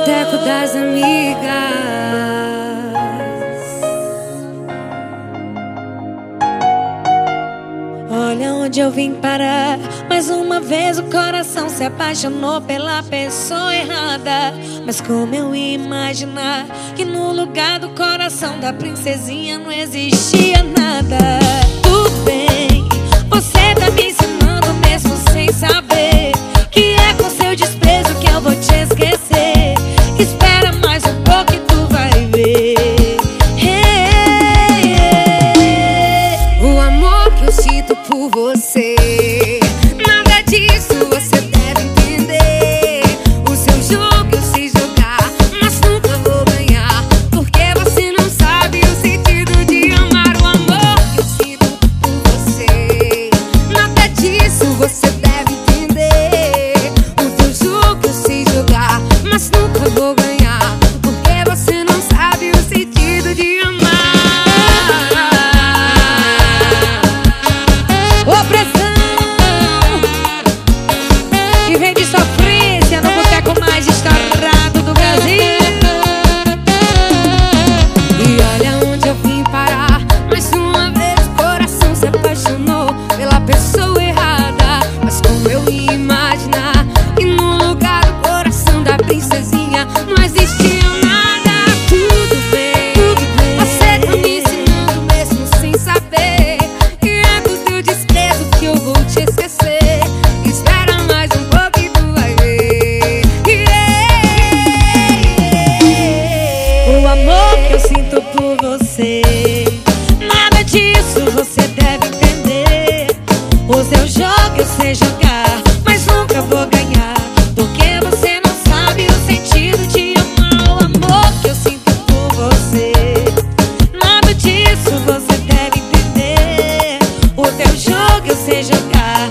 boteco das amigas. Olha onde eu vim parar. Mais uma vez o coração se apaixonou pela pessoa errada. Mas como eu ia imaginar que no lugar do coração da princesinha não existia nada? você. pressão. que eu sinto por você. Nada disso você deve entender. O seu jogo eu sei jogar, mas nunca vou ganhar. Porque você não sabe o sentido de amar o amor que eu sinto por você. Nada disso você deve entender. O seu jogo eu sei jogar.